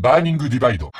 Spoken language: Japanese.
バーニングディバイド。